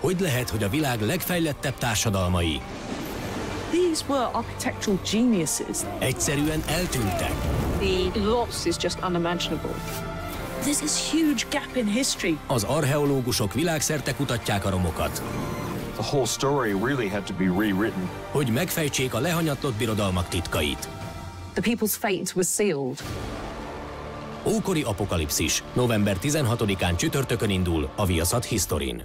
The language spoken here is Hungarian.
Hogy lehet, hogy a világ legfejlettebb társadalmai These were architectural geniuses. egyszerűen eltűntek? The loss is just unimaginable. There's this huge gap in history. Az archeológusok világszerte kutatják a romokat, The whole story really had to be rewritten. hogy megfejtsék a lehanyatlott birodalmak titkait. The people's fate was sealed. Ókori apokalipszis. November 16-án csütörtökön indul a Viaszat Historin.